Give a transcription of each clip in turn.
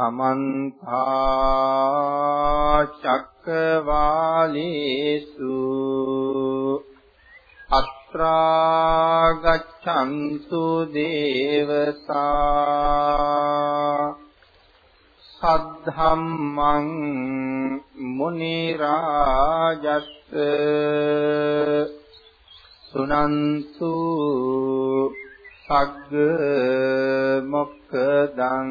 සමන්ත චක්කවාලේසු අත්‍රා ගච්ඡන්තු දේවතා සද්ධම්මං මුනි රාජස්ස සුනන්තු සග්ග මොක්කදං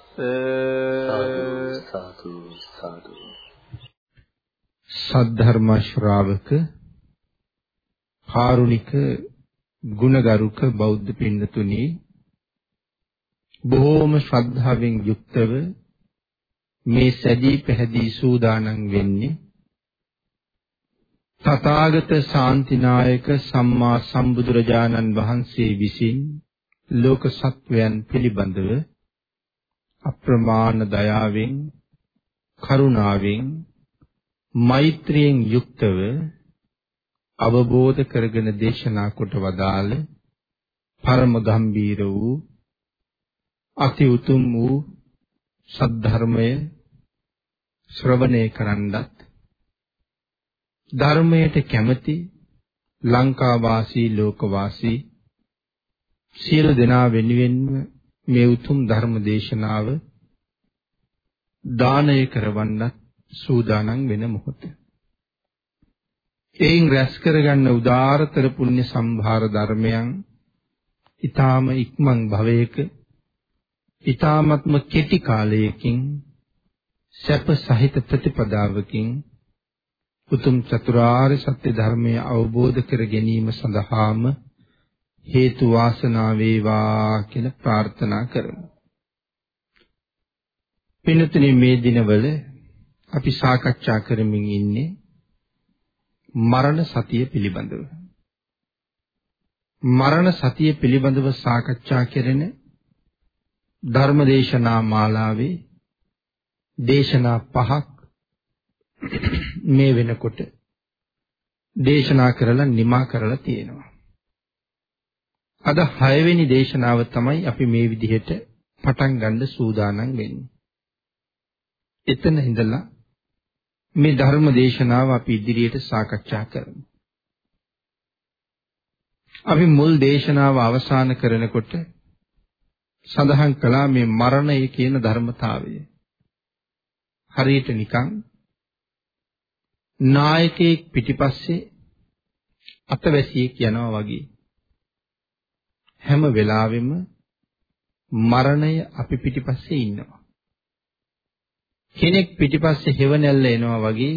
සාදු සාදු සද්ධර්ම ශ්‍රාවක කාරුණික ගුණගරුක බෞද්ධ පින්නතුනි බොහෝම ශ්‍රද්ධාවෙන් යුක්තව මේ සැදී පැහැදී සූදානම් වෙන්නේ තථාගත ශාන්තිනායක සම්මා සම්බුදුරජාණන් වහන්සේ විසින් ලෝක සත්වයන් පිළිබඳව අප්‍රමාණ දයාවෙන් කරුණාවෙන් මෛත්‍රියෙන් යුක්තව අවබෝධ කරගෙන දේශනා කොට වදාළ පරම ගම්බීර වූ අති උතුම් වූ සද්ධර්මය ශ්‍රවණය කරන්නත් ධර්මයට කැමති ලංකා වාසී ලෝක වාසී සියලු දෙනා වෙනුවෙන්ම මේ උතුම් ධර්ම දේශනාව දානය කරවන්නත් සූදානම් වෙන මොහොත. එයින් රැස් කරගන්න උදාාරතර පුණ්‍ය සම්භාර ධර්මයන් ඊ타ම ඉක්මන් භවයක ඊ타මත්ම කෙටි කාලයකින් සැප සහිත ප්‍රතිපදාවකින් උතුම් චතුරාර්ය සත්‍ය ධර්මය අවබෝධ කර ගැනීම සඳහාම හේතු වාසනා වේවා කියලා ප්‍රාර්ථනා කරමු. පින්තුනේ මේ දිනවල අපි සාකච්ඡා කරමින් ඉන්නේ මරණ සතිය පිළිබඳව. මරණ සතිය පිළිබඳව සාකච්ඡා කරන ධර්මදේශනා මාලාවේ දේශනා පහක් මේ වෙනකොට දේශනා කරලා නිමා කරලා තියෙනවා. අද 6 වෙනි දේශනාව තමයි අපි මේ විදිහට පටන් ගන්න සූදානම් වෙන්නේ. එතන ඉඳලා මේ ධර්ම දේශනාව අපි ඉදිරියට සාකච්ඡා කරමු. අපි මුල් දේශනාව අවසන් කරනකොට සඳහන් කළා මේ මරණය කියන ධර්මතාවය. හරියට නිකන් නායකයෙක් පිටිපස්සේ අතවැසියෙක් යනවා වගේ. හැම වෙලාවෙම මරණය අපි පිටිපස්සේ ඉන්නවා. කෙනෙක් පිටිපස්සේ හෙවණැල්ල එනවා වගේ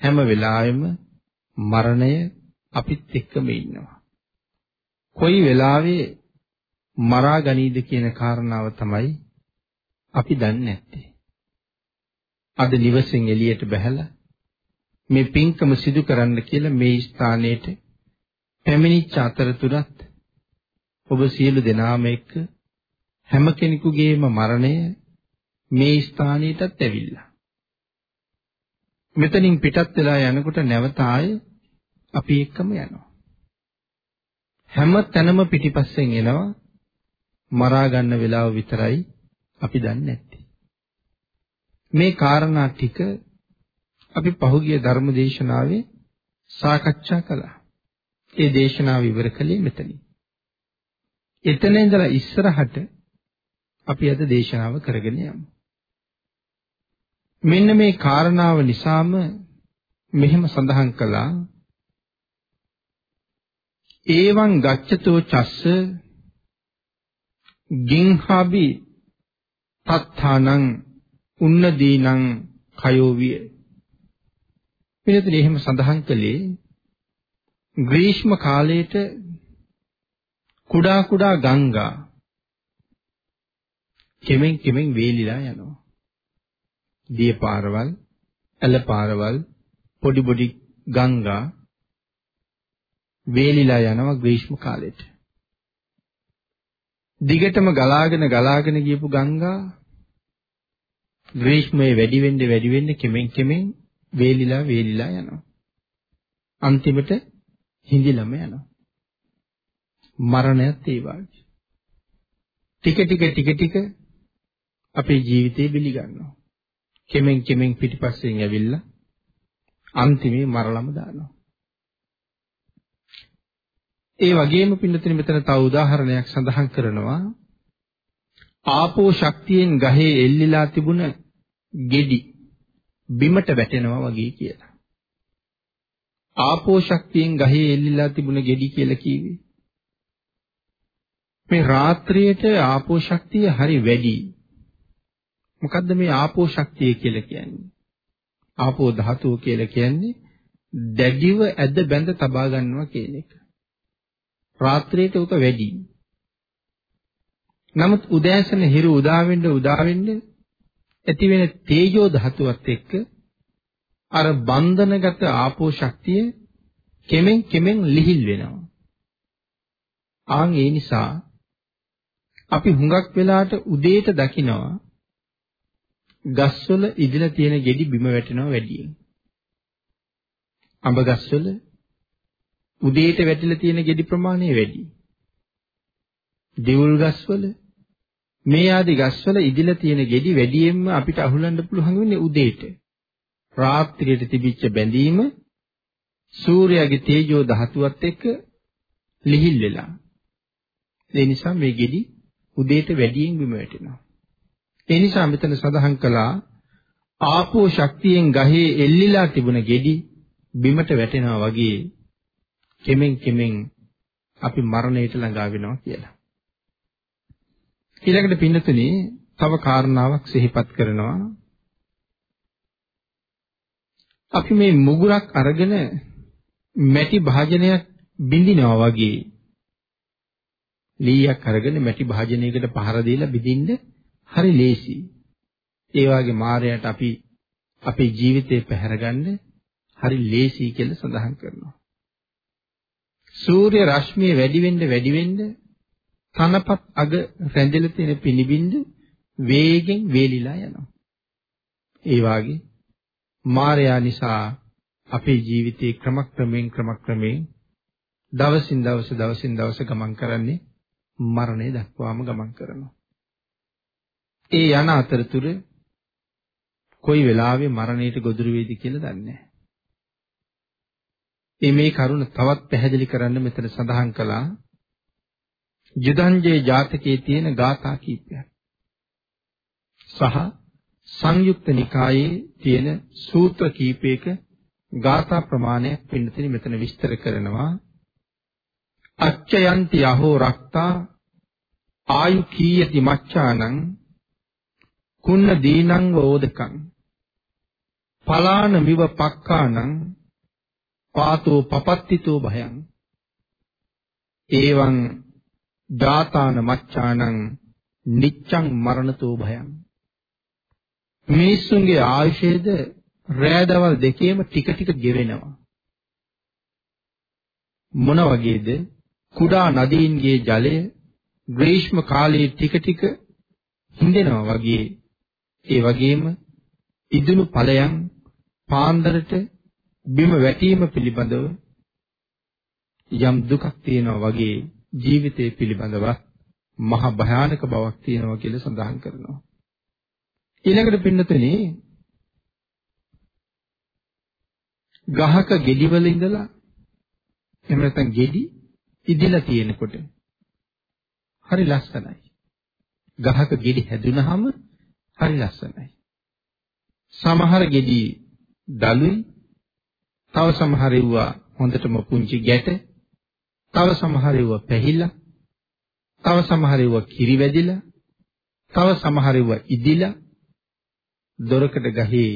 හැම වෙලාවෙම මරණය අපිත් එක්කම ඉන්නවා. කොයි වෙලාවෙ මරා ගනීද කියන කාරණාව තමයි අපි දන්නේ නැත්තේ. අද නිවසෙන් එළියට බහැලා මේ පින්කම සිදු කරන්න කියලා මේ ස්ථානයේට පැමිණිච්ච අතරතුරත් ඔබ සියලු දෙනාම එක්ක හැම කෙනෙකුගේම මරණය මේ ස්ථානයටත් ඇවිල්ලා. මෙතනින් පිටත් වෙලා යනකොට නැවත ආයේ අපි එක්කම යනවා. හැම තැනම පිටිපස්සෙන් එනවා මරා ගන්න වෙලාව විතරයි අපි දන්නේ නැත්තේ. මේ කාරණා ටික අපි පහුගිය ධර්ම දේශනාවේ සාකච්ඡා කළා. ඒ දේශනාව ඉවර කළේ මෙතනින්. එතන ඉඳලා ඉස්සරහට අපි අද දේශනාව කරගෙන යමු. මෙන්න මේ කාරණාව නිසාම මෙහෙම සඳහන් කළා ඒවං ගච්ඡතෝ චස්ස ගින්හාබි තත්ථානං උන්නදීනං කයෝවිය පිළිතුරු එහෙම සඳහන් කළේ ග්‍රීෂ්ම කාලයේට කුඩා කුඩා ගංගා කෙමෙන් කෙමෙන් වේලිලා යනවා. දිය පාරවල්, ඇල පාරවල්, පොඩි පොඩි ගංගා වේලිලා යනවා ග්‍රීෂ්ම කාලෙට. දිගටම ගලාගෙන ගලාගෙන ගියපු ගංගා ග්‍රීෂ්මයේ වැඩි වෙන්න වැඩි වෙන්න කෙමෙන් කෙමෙන් වේලිලා වේලිලා යනවා. අන්තිමට හිඳිලම යනවා. මරණයත් ඒ වගේ. ටික ටික ටික ටික අපේ ජීවිතේ බිලි ගන්නවා. කෙමෙන් කෙමෙන් පිටිපස්සෙන් ඇවිල්ලා අන්තිමේ මරලම දානවා. ඒ වගේම පින්නතුනි මෙතන තව උදාහරණයක් සඳහන් කරනවා ආපෝ ශක්තියෙන් ගහේ එල්ලිලා තිබුණ ගෙඩි බිමට වැටෙනවා වගේ කියලා. ආපෝ ශක්තියෙන් ගහේ එල්ලිලා තිබුණ ගෙඩි කියලා කිව්වේ. මේ රාත්‍රියේට ආපෝ ශක්තිය හරි වැඩි. මොකද්ද මේ ආපෝ ශක්තිය කියලා කියන්නේ? ආපෝ ධාතුව කියලා කියන්නේ දැඩිව ඇද බැඳ තබා ගන්නවා කියන එක. රාත්‍රියේට උක වැඩි. නමුත් උදෑසන හිරු උදා වෙන්න උදා වෙන්න ඇති වෙන තේජෝ ධාතුවත් එක්ක අර බන්ධනගත ආපෝ ශක්තිය කෙමෙන් කෙමෙන් ලිහිල් වෙනවා. ආන් ඒ නිසා අපි හුඟක් වෙලාට උදේට දකිනවා ගස්වල ඉදිලා තියෙන ගෙඩි බිම වැටෙනවා වැඩියෙන්. අඹ ගස්වල උදේට වැටිලා තියෙන ගෙඩි ප්‍රමාණය වැඩි. දෙවුල් ගස්වල මේ ආදි ගස්වල ඉදිලා තියෙන ගෙඩි වැඩියෙන්ම අපිට අහුලන්න පුළුවන් වෙන්නේ උදේට. රාත්‍රියට තිබිච්ච බැඳීම සූර්යාගේ තේජෝ ධාතුවත් එක්ක ලිහිල් වෙලා. ඒ නිසා මේ ගෙඩි උදේට වැඩියෙන් බිම වැටෙනවා. ඒ නිසා මෙතන සඳහන් කළා ආපෝ ශක්තියෙන් ගහේ එල්ලිලා තිබුණ ගෙඩි බිමට වැටෙනවා වගේ කෙමෙන් කෙමෙන් අපි මරණයට ළඟා වෙනවා කියලා. ඊළඟට පින්නතුනි තව කාරණාවක් සිහිපත් කරනවා. අපි මේ මුගුරක් අරගෙන මැටි භාජනයක් බින්දිනවා වගේ ලීයක් අරගෙන මැටි භාජනයකට පහර දීලා බිඳින්න හරි ලේසි. ඒ වගේ මායයට අපි අපේ ජීවිතේ පැහැරගන්න හරි ලේසි කියලා සඳහන් කරනවා. සූර්ය රශ්මිය වැඩි වෙන්න වැඩි වෙන්න තනපත් අග රැඳෙලා තියෙන පිනිබින්ද වේගෙන් වේලිලා යනවා. ඒ වාගේ මායя නිසා අපේ ජීවිතේ ක්‍රමක්‍රමයෙන් ක්‍රමක්‍රමයෙන් දවසින් දවස දවසින් දවස ගමන් කරන්නේ මරණය දක්වාම ගමන් කරනවා. ඒ යන අතරතුර කොයි වෙලාවෙ මරණයට ගොදුරු වේද කියලා දන්නේ නැහැ. ඒ මේ කරුණ තවත් පැහැදිලි කරන්න මෙතන සඳහන් කළා යුදංජේ ජාතකයේ තියෙන ගාථා කීපයක්. සහ සංයුක්ත නිකායේ තියෙන සූත්‍ර කීපයක ගාථා ප්‍රමාණයක් පින්නතිනි මෙතන විස්තර කරනවා අච්චයන්ති අහෝ රක්තා ආයු කීයති මච්ඡානං? කුන්න දීනං වෝදකං. පලාන මිව පක්කානං පාතෝ පපත්තිතෝ භයං. ඒවං දාතාන මච්ඡානං නිච්ඡං මරණතෝ භයං. මිනිස්සුන්ගේ ආයුෂයේද රෑදවල් දෙකේම ටික ටික ගෙවෙනවා. මොන වගේද? කුඩා නදීන්ගේ ජලය ග්‍රීෂ්ම කාලයේ ටික ටික හිඳෙනවා වගේ ඒ වගේම ඉදුණු ඵලයන් පාන්දරට බිම වැටීම පිළිබඳව යම් දුකක් තියෙනවා වගේ ජීවිතය පිළිබඳව මහ භයානක බවක් තියෙනවා කියලා සඳහන් කරනවා. ඊළඟට පින්නතුනේ ගහක ගෙඩිවල ඉඳලා එහෙම නැත්නම් ගෙඩි ඉදිලා තියෙනකොට හරි ලස්සනයි. ගහක ගෙඩි හැදුනහම හරි ලස්සනයි. සමහර ගෙඩි දලුයි තව සමහර ඒවා හොඳටම පුංචි ගැට තව සමහර ඒවා පැහිලා තව සමහර ඒවා කිරි වැදිලා තව සමහර ඒවා ඉදිලා දොරකඩ ගහේ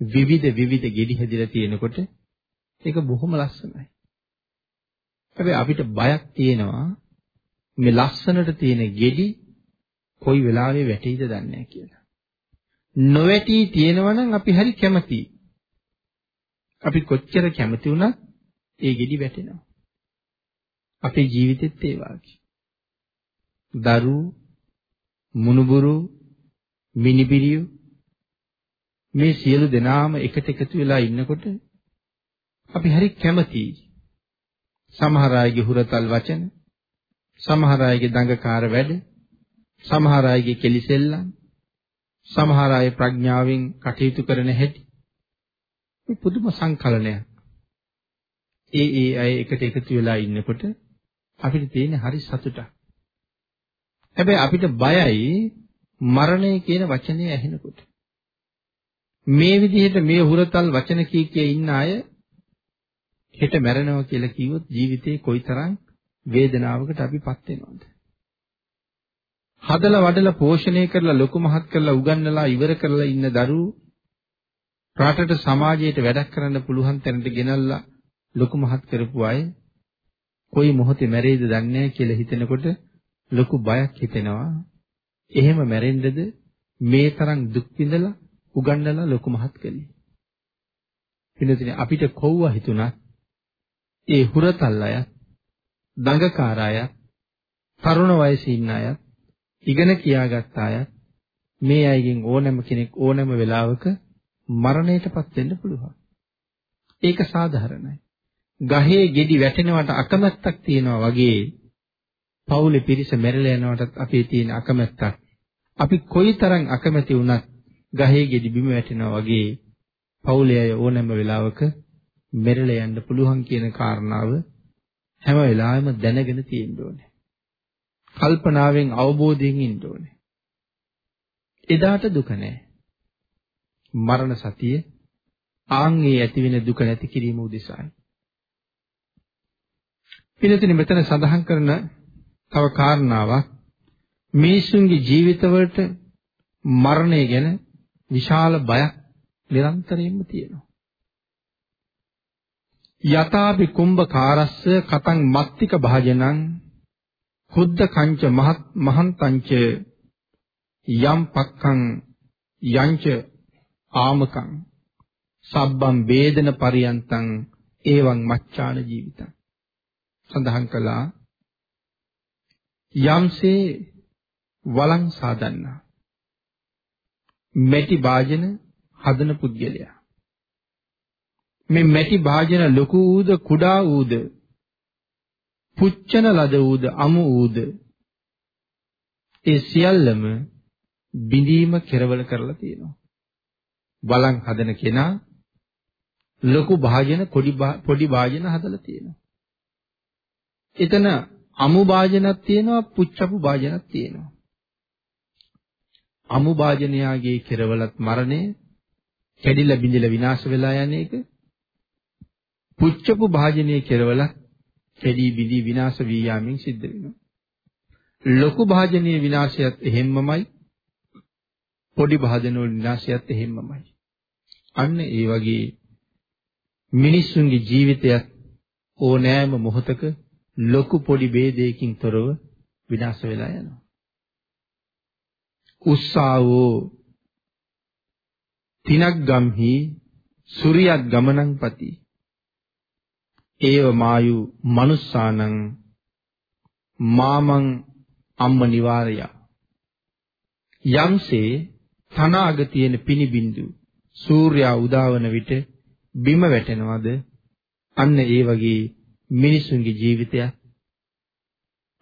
විවිධ විවිධ ගෙඩි හැදිලා තියෙනකොට ඒක බොහොම ලස්සනයි. හැබැයි අපිට බයක් තියෙනවා මේ ලස්සනට තියෙන ගෙඩි කොයි වෙලාවෙ වැටෙයිද දන්නේ නැහැ කියලා. නොවැටි තියෙනවා නම් අපි හරි කැමතියි. අපි කොච්චර කැමති වුණත් ඒ ගෙඩි වැටෙනවා. අපේ ජීවිතෙත් ඒ වාගේ. දරු මුණුබුරු මිනිබිරියු මේ සියලු දෙනාම එකට එකතු වෙලා ඉන්නකොට අපි හරි කැමතියි. සමහර අයගේ හුරතල් වචන, සමහර අයගේ දඟකාර වැඩ, සමහර අයගේ කෙලිසෙල්ලම්, සමහර අය ප්‍රඥාවෙන් කටයුතු කරන හැටි. මේ පුදුම සංකලනයක්. ඒ ඒ අය එකට එකතු වෙලා ඉන්නකොට අපිට තියෙන හරි සතුටක්. හැබැයි අපිට බයයි මරණය කියන වචනේ ඇහෙනකොට. මේ විදිහට මේ හුරතල් වචන කී කිය ඉන්න අය හෙට මැරෙනවා කියලා කිව්වොත් ජීවිතේ කොයිතරම් වේදනාවකට අපිපත් වෙනවද? හදලා වඩලා පෝෂණය කරලා ලොකු මහත් කරලා උගන්වලා ඉවර කරලා ඉන්න දරුවෝ රටට සමාජයට වැඩක් කරන්න පුළුවන් තැනට ගෙනල්ලා ලොකු මහත් කරපු අය කොයි මොහොතේ මැරෙයිද දන්නේ නැහැ කියලා හිතනකොට ලොකු බයක් හිතෙනවා. එහෙම මැරෙන්නද මේ තරම් දුක් විඳලා උගන්වලා ලොකු මහත් කළේ. පිළිතුරේ අපිට කොව්වා හිතුණත් ඒ හුරතල් අය, දඟකාර අය, තරුණ වයසේ ඉන්න අය, ඉගෙන කියාගත් අය මේ අයගෙන් ඕනෑම කෙනෙක් ඕනෑම වෙලාවක මරණයටපත් වෙන්න පුළුවන්. ඒක සාධාරණයි. ගහේ ගෙඩි වැටෙනවට අකමැත්තක් තියෙනවා වගේ පවුලේ පිරිස මැරලා යනවටත් අපේ තියෙන අකමැත්තක්. අපි කොයිතරම් අකමැති වුණත් ගහේ ගෙඩි බිම වැටෙනවා වගේ පවුලේ අය ඕනෑම වෙලාවක මෙරළ යන්න පුළුවන් කියන කාරණාව හැම වෙලාවෙම දැනගෙන තියෙන්න ඕනේ. කල්පනාවෙන් අවබෝධයෙන් ඉන්න ඕනේ. එදාට දුක නැහැ. මරණ සතිය ආන්ගේ ඇති වෙන දුක නැති කිරීම උදෙසායි. පිළිතුරු මෙතන සඳහන් කරන තව කාරණාවක් මිනිසුන්ගේ ජීවිතවලට මරණය ගැන විශාල බයක් නිරන්තරයෙන්ම තියෙනවා. යතාපි කුම්භකාරස්ස කතං මත්තික භාජනං කුද්ද කංච මහත් මහන්තංච යම් පක්ඛං යංච ආමකං සබ්බම් වේදන පරියන්තං එවං මච්ඡාන ජීවිතං සඳහන් කළා. යම්සේ වළං සාදන්නා. මැටි වාජන හදන පුද්ගලයා. මේ මැටි වාජන ලොකු ඌද කුඩා ඌද පුච්චන ලද ඌද අමු ඌද ඒ සියල්ලම බිඳීම කෙරවල කරලා තියෙනවා බලන් හදන කෙනා ලොකු භාජන පොඩි පොඩි භාජන හදලා තියෙනවා. එතන අමු භාජනක් තියෙනවා පුච්චපු භාජනක් තියෙනවා. අමු භාජනයාගේ කෙරවලත් මරණය කැඩිලා බිඳිලා විනාශ වෙලා යන එක පුච්චපු භාජනයේ කෙරවලත් කැඩී බිඳී විනාශ වී යාමෙන් සිද්ධ වෙනවා. ලොකු භාජනයේ විනාශයත් එහෙම්මමයි පොඩි භාජනවල විනාශයත් එහෙම්මමයි. අන්න ඒ වගේ මිනිස්සුන්ගේ ජීවිතයත් ඕනෑම මොහොතක ලොකු පොඩි ભેදයකින් තොරව විනාශ වෙලා යනවා. උස්සාවෝ තිනක් ගම්හි සූර්යත් ගමනං පති ඒව මායු මනුස්සානං මාමං අම්ම නිවාරය යම්සේ තනාග තියෙන පිනිබින්දු සූර්යා උදාවන විට බිම වැටෙනවද අන්න ඒ වගේ මිනිසුන්ගේ ජීවිතය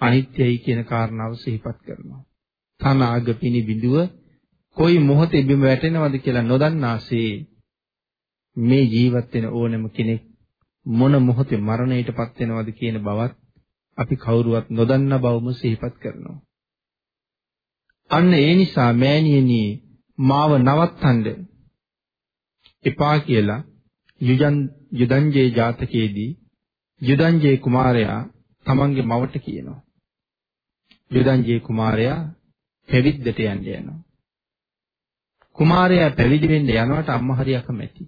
අනිත්‍යයි කියන කාරණාව සිහිපත් කරනවා. තනාග පිනි බිඳුව කොයි මොහොතේ බිම වැටෙනවද කියලා නොදන්නාසේ මේ ජීවත් වෙන ඕනෑම කෙනෙක් මොන මොහොතේ මරණයටපත් වෙනවද කියන බවත් අපි කවුරුවත් නොදන්න බවම සිහිපත් කරනවා. අන්න ඒ නිසා මෑණියනි මාව නවත්තන්න එපා කියලා යුජන් යුදංජේ ජාතකයේදී යුදංජේ කුමාරයා තමන්ගේ මවට කියනවා. යුදංජේ කුමාරයා පැවිද්දට යන්න යනවා. කුමාරයා පැවිදි වෙන්න යනකොට අම්මා හරි අකමැති.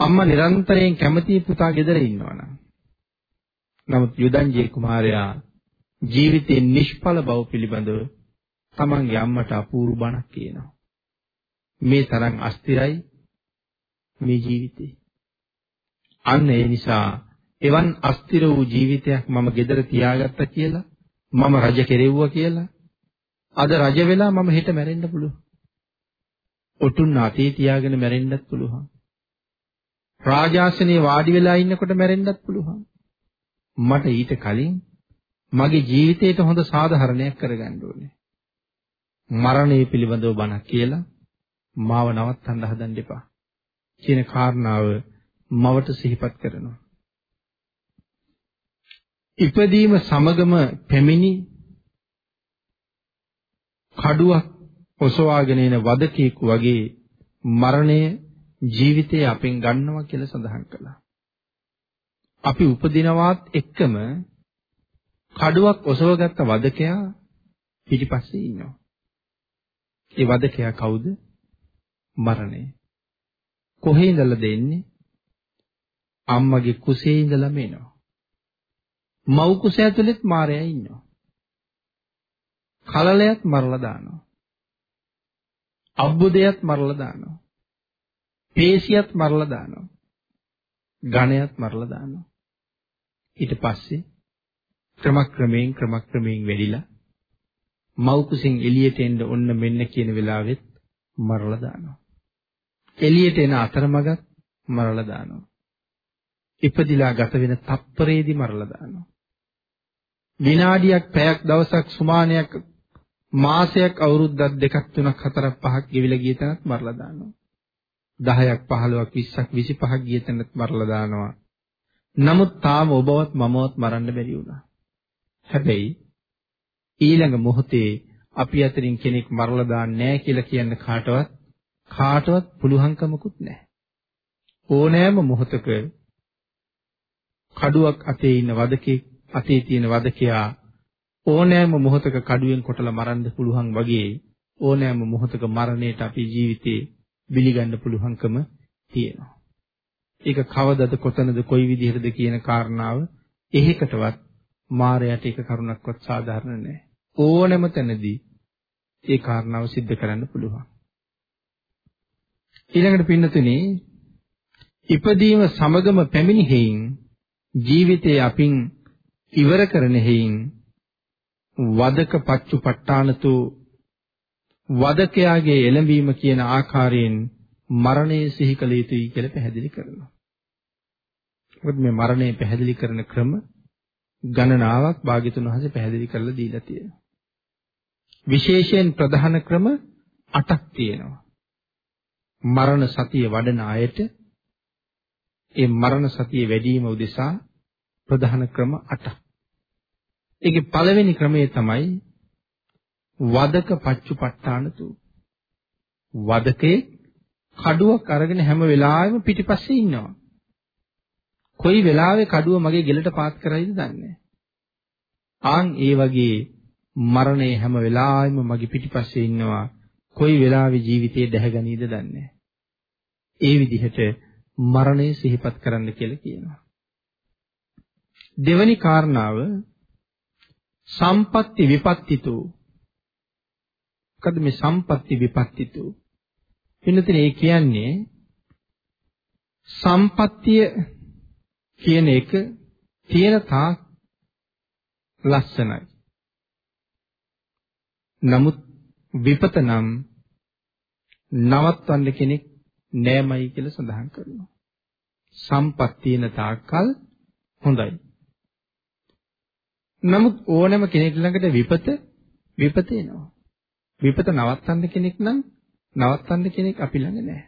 අම්මා නිරන්තරයෙන් කැමති පුතා ගෙදර ඉන්නවනම්. නමුත් යුදංජේ කුමාරයා ජීවිතේ නිෂ්ඵල බව පිළිබඳව තමන්ගේ අම්මට අපූර්ව බණක් කියනවා. මේ තරම් අස්තිරයි මේ ජීවිතේ. අන්න ඒ නිසා එවන් අස්තිර වූ ජීවිතයක් මම gedara තියාගත්තා කියලා මම රජ කෙරෙව්වා කියලා අද රජ වෙලා මම හෙට මැරෙන්න පුළුවන්. ඔටුන්න අතේ තියාගෙන මැරෙන්නත් පුළුවන්. රාජාසනයේ වාඩි වෙලා ඉන්නකොට මැරෙන්නත් පුළුවන්. මට ඊට කලින් මගේ ජීවිතේට හොඳ සාධාරණයක් කරගන්න ඕනේ. මරණය පිළිබඳව බණක් කියලා මාව නවත්තන්න හදන්න එපා. කියන කාරණාව මවට සිහිපත් කරනවා. ඉපදීම සමගම පැමිණි කඩුවක් ඔසවාගෙන එන වදකෙකු වගේ මරණය ජීවිතය අපෙන් ගන්නවා කියලා සඳහන් කළා. අපි උපදිනවත් එක්කම කඩුවක් ඔසවගත්ත වදකයා පිටිපස්සේ ඉන්නවා. ඒ වදකයා කවුද? මරණය. කොහේ ඉඳලා දෙන්නේ? අම්මගේ කුසේ ඉඳලාම එනවා. මව් කුස ඇතුළෙත් මාරයා ඉන්නවා. කලලයක් මරලා දානවා. අබ්බුදයක් මරලා දානවා. පේශියත් මරලා දානවා. ඝණයත් මරලා දානවා. ඊට පස්සේ ක්‍රමක්‍රමයෙන් ක්‍රමක්‍රමයෙන් වැඩිලා මව් කුසින් එළියට එන්න ඔන්න මෙන්න කියන වෙලාවෙත් මරලා දානවා. එළියට එන අතරමඟත් මරලා දානවා. ඉපදිලා ගත වෙන තප්පරේදී මරලා දානවා. විනාඩියක් පැයක් දවසක් සුමානයක් මාසයක් අවුරුද්දක් දෙකක් තුනක් හතරක් පහක් ගෙවිලා ගිය තැනත් මරලා දානවා. 10ක් 15ක් 20ක් 25ක් ගිය තැනත් මරලා දානවා. නමුත් තාම ඔබවත් මමවත් මරන්න බැරි වුණා. හැබැයි ඊළඟ මොහොතේ අපි අතරින් කෙනෙක් මරලා දාන්නේ නැහැ කියලා කියන්න කාටවත් කාටවත් පුළුවන්කමකුත් නැහැ. ඕනෑම මොහොතක කඩුවක් අතේ ඉන්න වදකේ අතේ තියෙන වදකයා ඕනෑම මොහොතක කඩුවෙන් කොටලා මරන්න පුළුවන් වගේ ඕනෑම මොහොතක මරණයට අපේ ජීවිතේ බිලිගන්න පුළුවන්කම තියෙනවා. ඒක කවදද කොතනද කොයි විදිහටද කියන කාරණාව එහෙකටවත් මායයට ඒක කරුණක්වත් සාධාරණ නැහැ. ඕනෑම තැනදී ඒ කාරණාව सिद्ध කරන්න පුළුවන්. ඊළඟට පින්නතුනේ ඉපදීම සමගම පැමිණි හේයින් ජීවිතයේ අපින් ඉවර කරන හේයින් වදක පච්චුපට්ඨානතු වදකයාගේ එළඹීම කියන ආකාරයෙන් මරණය සිහි කළ යුතුයි කියලා පැහැදිලි කරනවා. මොකද මේ මරණය පැහැදිලි කරන ක්‍රම ගණනාවක් භාග්‍යතුන් වහන්සේ පැහැදිලි කරලා දීලා තියෙනවා. විශේෂයෙන් ප්‍රධාන ක්‍රම 8ක් තියෙනවා. මරණ සතිය වඩන අයට ඒ මරණ සතිය වැඩි වීම උදෙසා ප්‍රධාන ක්‍රම 8ක්. ඒකේ පළවෙනි ක්‍රමය තමයි වදක පච්චුපට්ඨානතු. වදකේ කඩුවක් අරගෙන හැම වෙලාවෙම පිටිපස්සේ ඉන්නවා. කොයි වෙලාවෙ කඩුව මගේ ගෙලට පාත් කරයිද දන්නේ ආන් ඒ වගේ මරණය හැම වෙලාවෙම මගේ පිටිපස්සේ ඉන්නවා. කොයි වෙලාවෙ ජීවිතේ දැහැගනීද දන්නේ ඒ විදිහට මරණය සිහිපත් කරන්න කියලා කියනවා. දෙවැනි කාරණාව සම්පatti විපත්තිතු. මොකද මේ සම්පatti විපත්තිතු? වෙනතන ඒ කියන්නේ සම්පත්තිය කියන එක තියෙන තාක් ලස්සනයි. නමුත් විපත නම් නවත්වන්න කෙනෙක් නෑමයි කියලා සඳහන් කරනවා. සම්පත් තියෙන තාක්කල් හොඳයි. නමුත් ඕනෑම කෙනෙක් ළඟට විපත විපත එනවා. විපත නවත්තන්න කෙනෙක් නම් නවත්තන්න කෙනෙක් අපි ළඟ නැහැ.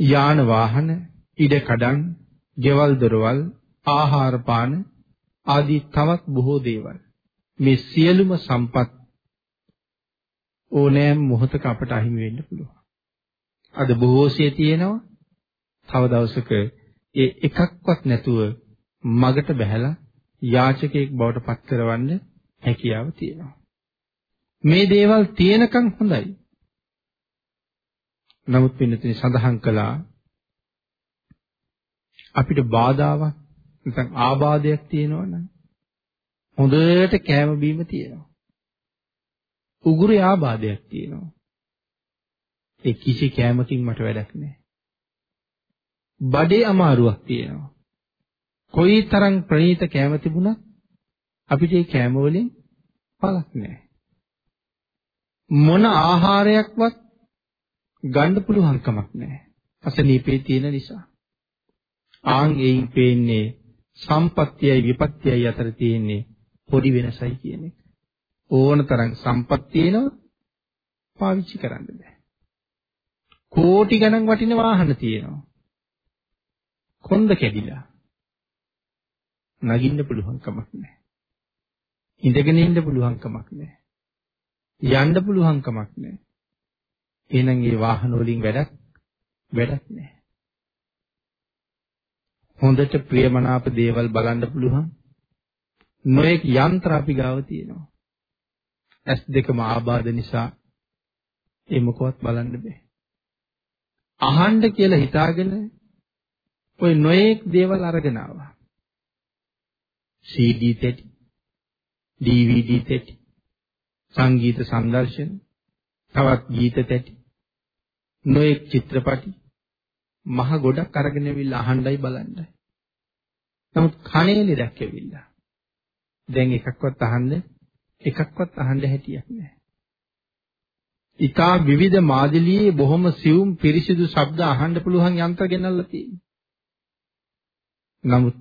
යාන වාහන, ඉඩ කඩන්, ගෙවල් දොරවල්, ආහාර පාන ආදී තවත් බොහෝ දේවල්. මේ සියලුම සම්පත් ඕනෑම මොහොතක අපට අහිමි වෙන්න පුළුවන්. අද බොහෝසේ තියෙනවා. තව දවසක ඒ එකක්වත් නැතුව මගට බහැලා යාචකයෙක් බවට පත් කරවන්න හැකියාව තියෙනවා. මේ දේවල් තියෙනකන් හොඳයි. නමුත් පින්නතුනි සඳහන් කළා අපිට බාධාවක් නැත්නම් ආබාධයක් තියෙනවනම් හොඳට කෑම බීම තියෙනවා. උගුරේ ආබාධයක් තියෙනවා. ඒ කිසි කෑමකින් මට වැඩක් නැහැ. බඩේ අමාරුවක් තියෙනවා. කොයි තරම් ප්‍රණීත කෑම තිබුණත් අපිට ඒ කෑම වලින් පළක් නැහැ. මොන ආහාරයක්වත් ගන්න පුළුවන් කමක් නැහැ. අසනීපේ තියෙන නිසා. ආන් එයින් පේන්නේ සම්පත්තියයි විපත්තියයි අතර තියෙන්නේ පොඩි වෙනසයි කියන එක. ඕන තරම් සම්පත් තියෙනවා පාවිච්චි කරන්න බෑ. කෝටි ගණන් වටින වාහන තියෙනවා. කොන්ද කැඩිලා. නගින්න පුළුවන් කමක් නැහැ. ඉඳගෙන ඉන්න පුළුවන් කමක් නැහැ. යන්න පුළුවන් කමක් නැහැ. එහෙනම් මේ වාහන වලින් වැඩක් වැඩක් නැහැ. හොඳට ප්‍රියමනාප දේවල් බලන්න පුළුවන් නොඑක් යන්ත්‍ර අපි ගාව තියෙනවා. ඇස් දෙකම ආබාධ නිසා ඒ මොකවත් බලන්න බෑ. අහන්න කියලා හිතාගෙන ওই නොඑක් දේවල් අරගෙන ආවා. CD තෙටි, DVD තෙටි, සංගීත සංදර්ශන, තවත් ගීත තැටි, නොඑක් චිත්‍රපටි මහ ගොඩක් අරගෙන ඇවිල්ලා අහන්නයි බලන්නයි. නමුත් කණේලි දැක්කෙවිලා. දැන් එකක්වත් අහන්න එකක්වත් අහන්න හැටියක් නැහැ. ඊටා විවිධ මාදිලියේ බොහොම සියුම් පිරිසිදු ශබ්ද අහන්න පුළුවන් යන්ත්‍ර ගෙනල්ලා තියෙනවා. නමුත්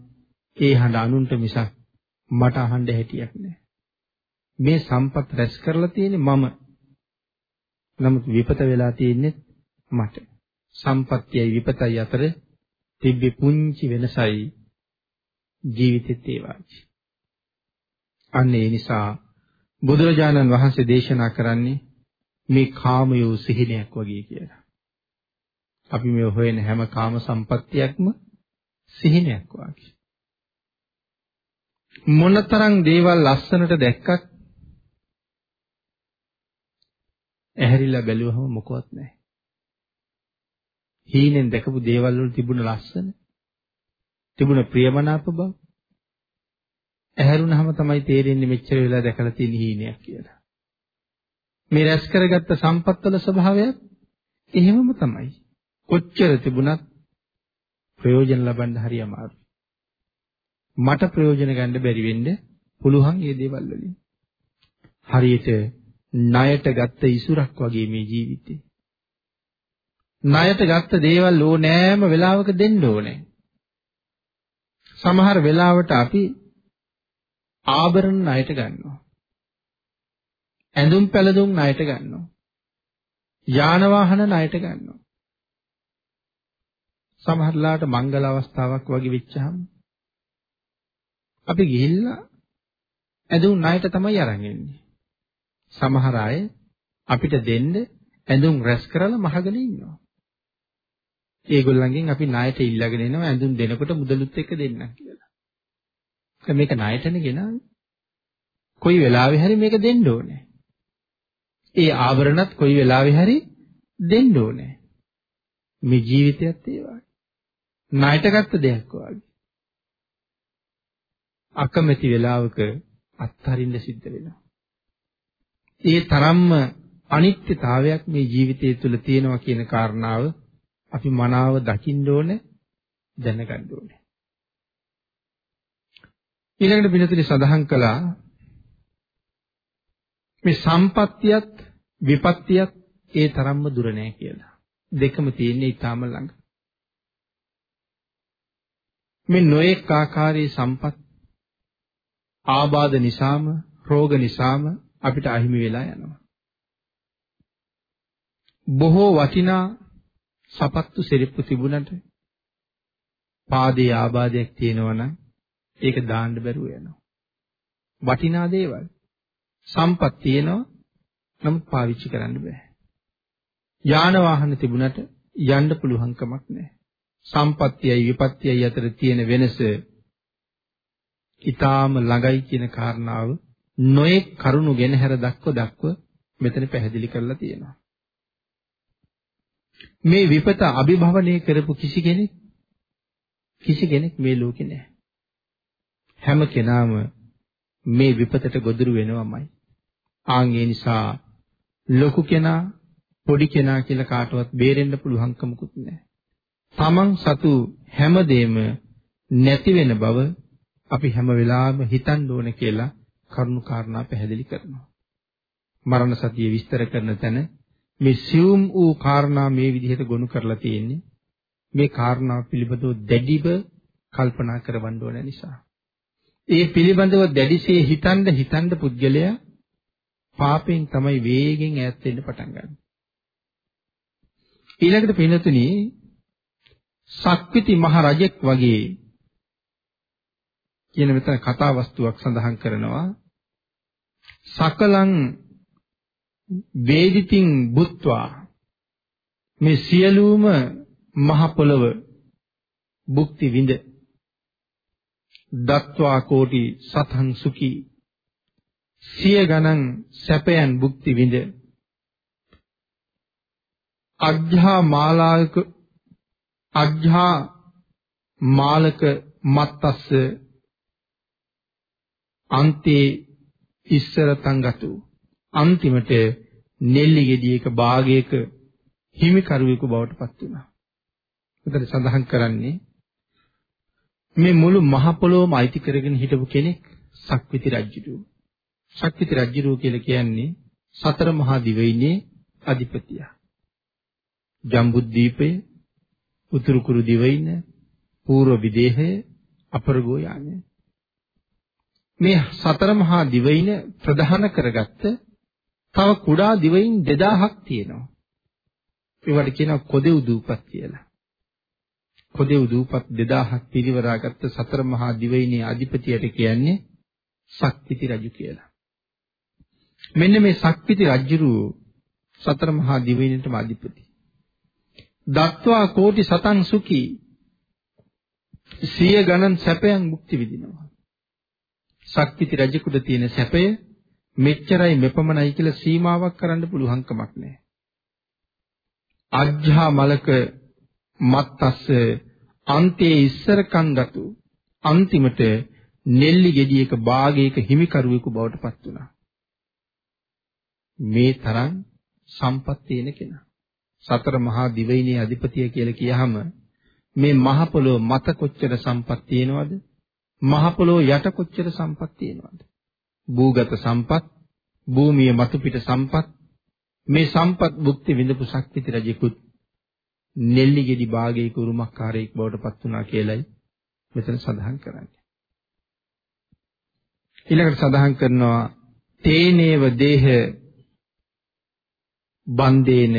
ඒ හඬ අනුන්ට මිසක් මට අහන්න හැටියක් නැහැ. මේ සම්පත් රැස් කරලා තියෙන්නේ මම. නමුත් විපත වෙලා තියෙන්නේ මට. සම්පත්තියයි විපතයි අතර තිබ්බේ පුංචි වෙනසයි ජීවිතෙත් ඒ වාචි. අන්න ඒ නිසා බුදුරජාණන් වහන්සේ දේශනා කරන්නේ මේ කාමයෝ සිහිනයක් වගේ කියලා. අපි මේ හොයන හැම කාම සම්පත්තියක්ම සිහිනයක් වගේ. මොනතරම් දේවල් ලස්සනට දැක්කත් ඇහැරිලා බැලුවහම මොකවත් නැහැ. හීනෙන් දැකපු දේවල් වල තිබුණ ලස්සන තිබුණ ප්‍රියමනාප බව ඇහැරුණාම තමයි තේරෙන්නේ මෙච්චර වෙලා දැකලා තියෙන හීනයක් කියලා. මේ රැස් කරගත්ත සම්පත්වල ස්වභාවයත් එහෙමම තමයි. කොච්චර තිබුණත් ප්‍රයෝජන ලබන්න හරි අමාරුයි. මට ප්‍රයෝජන ගන්න බැරි වෙන්න පුළුවන් මේ දේවල් වලින්. හරියට ණයට ගත්ත ඉසුරක් වගේ මේ ජීවිතේ. ණයට ගත්ත දේවල් ඕනෑම වෙලාවක දෙන්න ඕනේ. සමහර වෙලාවට අපි ආභරණ ණයට ගන්නවා. ඇඳුම් පැළඳුම් ණයට ගන්නවා. යාන වාහන ණයට ගන්නවා. සමහරලාට මංගල අවස්ථාවක් වගේ වෙච්චහම අපි ගිහිල්ලා ඇඳුම් ණයට තමයි අරන් එන්නේ. සමහර අය අපිට දෙන්න ඇඳුම් රැස් කරලා මහගෙන ඉන්නවා. ඒගොල්ලන්ගෙන් අපි ණයට ඉල්ලගෙන එනවා ඇඳුම් දෙනකොට මුදලුත් එක්ක දෙන්න කියලා. මේක ණයටනේ ගෙනාවේ. කොයි වෙලාවෙ හරි මේක දෙන්න ඕනේ. ඒ ආවරණත් කොයි වෙලාවෙ හරි දෙන්න ඕනේ. මේ ජීවිතයත් ඒ වගේ. ණයට ගත්ත දෙයක් වගේ. අකමැති වෙලාවක අත්හරින්න සිද්ධ වෙනවා. ඒ තරම්ම අනිත්‍යතාවයක් මේ ජීවිතය තුළ තියෙනවා කියන කාරණාව අපි මනාව දකින්න ඕනේ දැනගන්න ඕනේ. ඊළඟට බිනතුනි සඳහන් කළා මේ සම්පත්තියත් විපත්තියත් ඒ තරම්ම දුර නෑ කියලා. දෙකම තියෙන්නේ ඊටාම ළඟ. මේ නොඑක ආකාරයේ සම්පත් ආබාධ නිසාම රෝග නිසාම අපිට අහිමි වෙලා යනවා. බොහෝ වටිනා සපත්තු සිරිප්පු තිබුණට පාදයේ ආබාධයක් තියෙනවා නම් ඒක දාන්න බැරුව යනවා. වටිනා දේවල් සම්පත් තියෙනවා නමුත් පාවිච්චි කරන්න බෑ. යාන වාහන තිබුණට යන්න පුළුවන් කමක් නැහැ. සම්පත්තියයි විපත්තියයි අතර තියෙන වෙනස ඊටාම ළඟයි කියන කාරණාව නොයෙක් කරුණු ගෙනහැර දක්ව දක්ව මෙතන පැහැදිලි කරලා තියෙනවා. මේ විපත අභිභවනය කරපු කිසි කෙනෙක් කිසි කෙනෙක් මේ ලෝකේ නැහැ. හැම කෙනාම මේ විපතට ගොදුරු වෙනවමයි. ආන් ඒ නිසා ලොකු කෙනා පොඩි කෙනා කියලා කාටවත් බේරෙන්න පුළුවන් කමකුත් නැහැ. තමන් සතු හැමදේම නැති වෙන බව අපි හැම වෙලාවෙම හිතන්න ඕන කියලා කරුණු කාරණා පැහැදිලි කරනවා. මරණ සතිය විස්තර කරන තැන මේ සියුම් වූ කාරණා මේ විදිහට ගොනු කරලා තියෙන්නේ මේ කාරණා පිළිබඳව දැඩිව කල්පනා කරවන්න ඕන නිසා. ඒ පිළිබඳව දැඩිසේ හිතන්න හිතන්න පුද්ගලයා පාපයෙන් තමයි වේගෙන් ඈත් වෙන්න පටන් ගන්නේ. ඊළඟට පින්නතුනි සක්විති මහ රජෙක් වගේ කියන මෙතන කතා වස්තුවක් සඳහන් කරනවා සකලං වේදිතින් බුත්වා. මේ සියලුම මහ පොළව භුක්ති විඳ. දත්වා කෝටි සතං සුඛී. සිය ගණන් සැපයන් භුක්ති විඳ. අජ්ජා මාලාක අජ්ජා මාලක මත්තස්ස අන්තේ ඉස්සරතං ගතු අන්තිමට නෙල්ලි ගෙඩියක භාගයක හිමිකරුවෙකු බවට පත් වුණා. උතන සඳහන් කරන්නේ මේ මුළු මහ පොළොවම අයිති කරගෙන හිටපු කෙනෙක් සක්විති රජුරු. සක්විති රජුරු කියලා කියන්නේ සතර මහා දිවයිනේ අධිපතියා. ජම්බුද්දීපය, උතුරු කුරු දිවයින, පූර්ව විදේහය, අපරගෝ යානය. මේ සතර මහා දිවයින ප්‍රධාන කරගත්ත තව කුඩා දිවයින් 2000ක් තියෙනවා. ඒවට කියනවා කොදෙව් දූපත් කියලා. කොදෙව් දූපත් 2000ක් පිරිවරාගත්ත සතර මහා දිවයිනේ අධිපතියට කියන්නේ ශක්තිති රජු කියලා. මෙන්න මේ ශක්තිති රජුරු සතර මහා දිවයිනටම අධිපති. දත්වා කෝටි සතං සුඛී සිය ගණන් සැපයන් මුක්ති විඳිනවා. ශක්තිති රජෙකුට තියෙන සැපය මෙච්චරයි මෙපමණයි කියලා සීමාවක් කරන්න පුළුවන් කමක් නැහැ. අජ්ජා මලක මත්තස්ස අන්තයේ ඉස්සර කන්දතු අන්තිමට නෙල්ලි ගෙඩියක භාගයක හිමිකරුවෙකු බවට පත් වුණා. මේ තරම් සම්පත් තියෙන කෙනා. සතර මහා දිවයිනේ අධිපතිය කියලා කියහම මේ මහ පොළොව මත කොච්චර සම්පත් තියෙනවද? මහ පොළොව යට කොච්චර සම්පත් තියෙනවද? භූගත සම්පත්, භූමිය මතු පිට සම්පත්, මේ සම්පත් භුක්ති විඳපු ශක්තිති රජෙකුත් නෙල්ලි ගෙඩි භාගයක උරුමකාරයෙක් බවට පත් වුණා කියලයි මෙතන සඳහන් කරන්නේ. ඊළඟට සඳහන් කරනවා තේනේව දේහ බන්දේන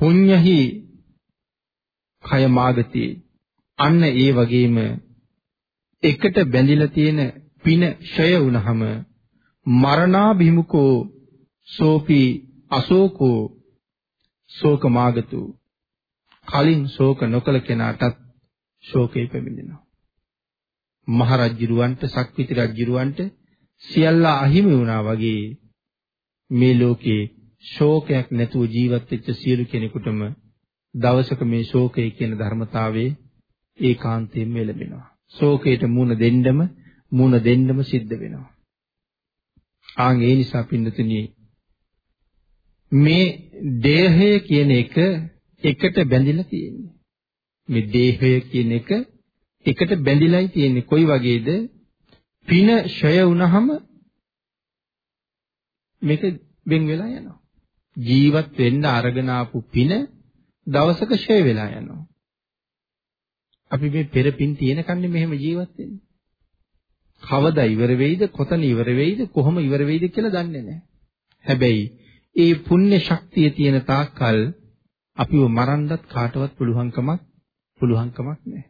පුඤ්ඤහි කය මාගති අන්න ඒ වගේම එකට බැඳිලා තියෙන පින ෂය වුණහම මරණාභිමුඛෝ සෝපි අශෝකෝ ශෝක මාගතු. කලින් ශෝක නොකල කෙනාටත් ශෝකේ පැමිණෙනවා. මහරජුරවන්ට සක්විති රජුරවන්ට සියල්ල අහිමි වුණා වගේ මේ ලෝකේ ශෝකයක් නැතුව ජීවත් වෙච්ච සියලු කෙනෙකුටම දවසක මේ ශෝකය කියන ධර්මතාවයේ ඒකාන්තයෙන්ම ලැබෙනවා. ශෝකයට මුහුණ දෙන්නම මුහුණ දෙන්නම සිද්ධ වෙනවා. ආන් ඒ නිසා පින්නතුනි මේ දේහය කියන එක එකට බැඳිලා තියෙන්නේ. මේ දේහය කියන එක එකට බැඳිලායි තියෙන්නේ. කොයි වගේද? පින ෂය වුණහම මේක වෙන් වෙලා යනවා. ජීවත් වෙන්න අරගෙන ආපු පින දවසක ෂය වෙලා යනවා. අපි මේ පෙර පින් තියෙනකන්නේ මෙහෙම ජීවත් වෙන්නේ. කවදා ඉවර වෙයිද, කොතන ඉවර වෙයිද, කොහොම ඉවර වෙයිද කියලා දන්නේ නැහැ. හැබැයි ඒ පුණ්‍ය ශක්තිය තියෙන තාක්කල් අපිව මරන්නත් කාටවත් පුළුවන්කමක් පුළුවන්කමක් නැහැ.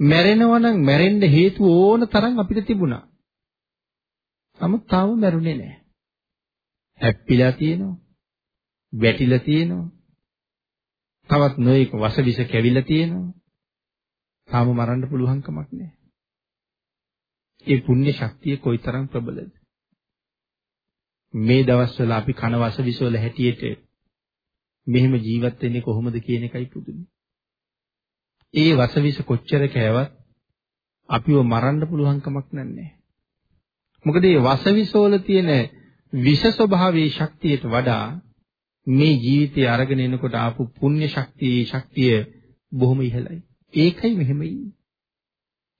මැරෙනවා නම් මැරෙන්න හේතු ඕන තරම් අපිට තිබුණා. නමුත් තාම මැරුණේ නැහැ. හැප්පිලා තියෙනවා. වැටිලා තියෙනවා. තවත් නොයෙක් වසවිස කැවිලා තියෙනවා. තාම මරන්න පුළුවන් කමක් නැහැ. ඒ පුණ්‍ය ශක්තිය කොයිතරම් ප්‍රබලද? මේ දවස්වල අපි කන වසවිස වල හැටියට මෙහෙම ජීවත් වෙන්නේ කොහොමද කියන එකයි පුදුමයි. ඒ වසවිස කොච්චර කෑවත් අපිව මරන්න පුළුවන් කමක් නැහැ. මොකද මේ වසවිස වල තියෙන විෂ ස්වභාවයේ ශක්තියට වඩා මේ ජීවිතය අරගෙන එනකොට ආපු පුණ්‍ය ශක්තියේ ශක්තිය බොහොම ඉහළයි. ඒකයි මෙහෙම ඉන්නේ.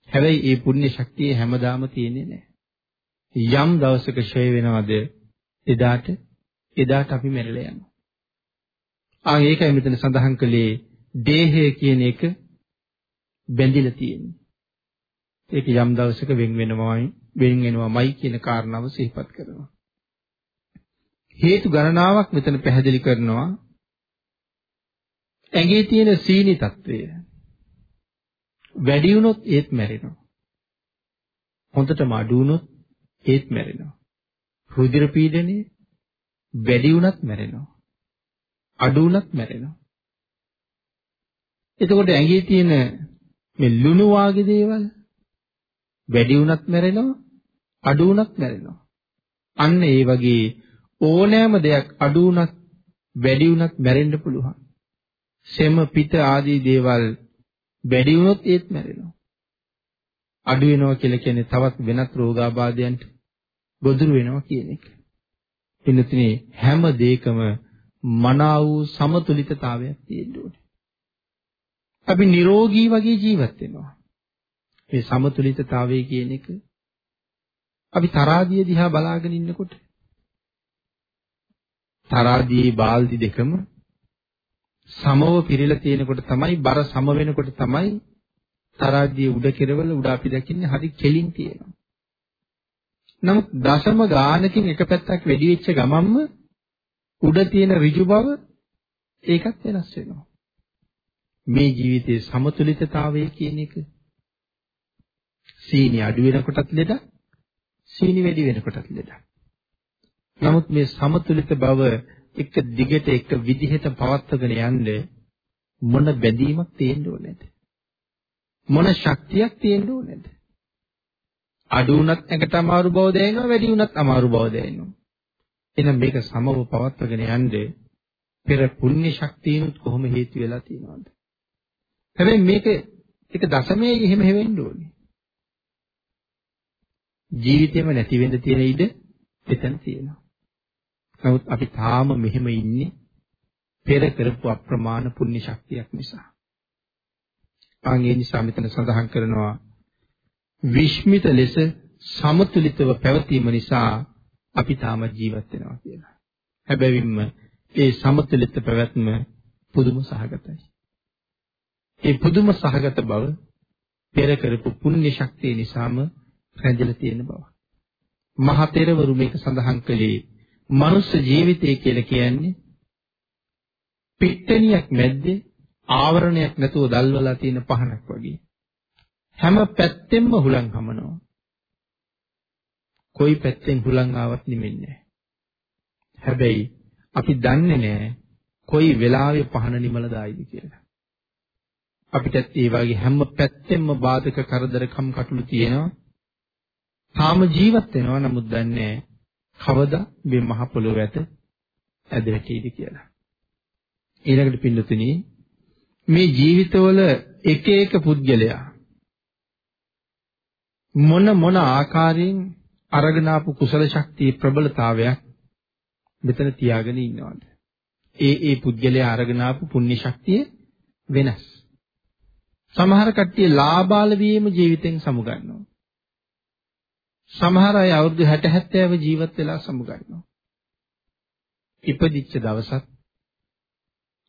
හැබැයි මේ පුණ්‍ය ශක්තිය හැමදාම තියෙන්නේ නැහැ. යම් දවසක ෂය වෙනවද එදාට එදාට අපි මැරිලා යනවා. ආ ඒකයි මෙතන සඳහන් කළේ දේහය කියන එක බැඳිලා තියෙන්නේ. ඒක යම් දවසක වෙන් වෙනවමයි වෙන් වෙනවමයි කියන කාරණාව සිහිපත් කරනවා. හේතු ගණනාවක් මෙතන පැහැදිලි කරනවා. ඇඟේ තියෙන සීනි తත්වය වැඩි වුණොත් ඒත් මැරෙනවා. හොඳටම අඩු වුණොත් ඒත් මැරෙනවා. රුධිර පීඩනය වැඩි වුණත් මැරෙනවා. අඩු වුණත් මැරෙනවා. එතකොට ඇඟේ තියෙන මේ ලුණු වාගේ දේවල් වැඩි වුණත් මැරෙනවා අඩු වුණත් මැරෙනවා. අන්න ඒ වගේ ඕනෑම දෙයක් අඩු වුණත් වැඩි වුණත් මැරෙන්න පුළුවන්. සෙම පිට ආදී දේවල් වැඩි වුණොත් ඒත් මැරෙනවා. අඩු වෙනවා කියලා කියන්නේ තවත් වෙනත් රෝගාබාධයන්ට ගොදුරු වෙනවා කියන එක. එන්නතිනේ හැම දෙයකම මනා වූ සමතුලිතතාවයක් තියෙන්න ඕනේ. අපි නිරෝගී වගේ ජීවත් වෙනවා. මේ සමතුලිතතාවය කියන එක අපි තරාදිය දිහා බලාගෙන ඉන්නකොට තරාදියේ බාල්දි දෙකම සමව පිරීලා තියෙනකොට තමයි බර සම වෙනකොට තමයි තරාදියේ උඩ කෙරවල උඩ අපි දකින්නේ හරි කෙලින් තියෙනවා. නමුත් දශම ගානකින් එක පැත්තක් වැඩි වෙච්ච ගමන්ම උඩ තියෙන ඍජු බව ඒකත් වෙනස් වෙනවා. මේ ජීවිතයේ සමතුලිතතාවය කියන එක සීනි අඩු වෙනකොටත් ලෙඩ සීනි වැඩි වෙනකොටත් ලෙඩ. නමුත් මේ සමතුලිත බව එක දිගට එක විදිහට පවත්වාගෙන යන්න මොන බැඳීමක් තියෙන්න ඕනේද? මොන ශක්තියක් තියෙන්න ඕනේද? අඩු වුණත් ඇඟට අමාරු බව දැනෙනවා වැඩි වුණත් අමාරු බව දැනෙනවා. එහෙනම් මේක සමව පවත්වාගෙන යන්න පෙර පුණ්‍ය ශක්තියනොත් කොහොම හේතු වෙලා තියෙනවද? හැබැයි මේක එක දශමයේ එහෙම හැවෙන්න ඕනේ. ජීවිතේම නැති වෙන්න තියෙන ඉඩ එතන තියෙනවා. නමුත් අපි තාම මෙහෙම ඉන්නේ පෙර කරපු අප්‍රමාණ පුණ්‍ය ශක්තියක් නිසා. ආන්ගේ නිසා මෙතන සඳහන් කරනවා විශ්මිත ලෙස සමතුලිතව පැවතීම නිසා අපි තාම ජීවත් වෙනවා කියලා. හැබැවින්ම ඒ සමතුලිත පැවැත්ම පුදුම සහගතයි. ඒ පුදුම සහගත බව පෙර කරපු පුණ්‍ය ශක්තිය නිසාම රැඳිලා තියෙන බව. මහ තෙරවරු මේක සඳහන් කළේ මනුස්ස ජීවිතය කියලා කියන්නේ පිට්ටනියක් මැද්දේ ආවරණයක් නැතුව දල්වලා තියෙන පහනක් වගේ. හැම පැත්තෙම හුලං හමනවා. කොයි පැත්තෙන් හුලං ආවත් නිමෙන්නේ හැබැයි අපි දන්නේ නැහැ කොයි වෙලාවෙ පහන නිමල දායිද කියලා. අපිටත් ඒ වගේ හැම පැත්තෙම බාධක කරදර කම් කටළු තියෙනවා. තාම ජීවත් වෙනවා නමුත් දන්නේ කවදා මේ මහ පොළොව ඇත ඇද වැටෙයිද කියලා. ඊළඟට පින්නතුනි මේ ජීවිතවල එක එක පුද්ගලයා මොන මොන ආකාරයෙන් අරගෙන ආපු කුසල ශක්තියේ ප්‍රබලතාවයක් මෙතන තියාගෙන ඉන්නවද? ඒ ඒ පුද්ගලයා අරගෙන ආපු පුණ්‍ය ශක්තිය වෙනස්. සමහර කට්ටිය ලාබාල වීම ජීවිතෙන් සමුගන්නවා. සමහර අය අවුරුදු 60 70 ජීවත් වෙලා සමුගන්නවා. ඉපදිච්ච දවසත්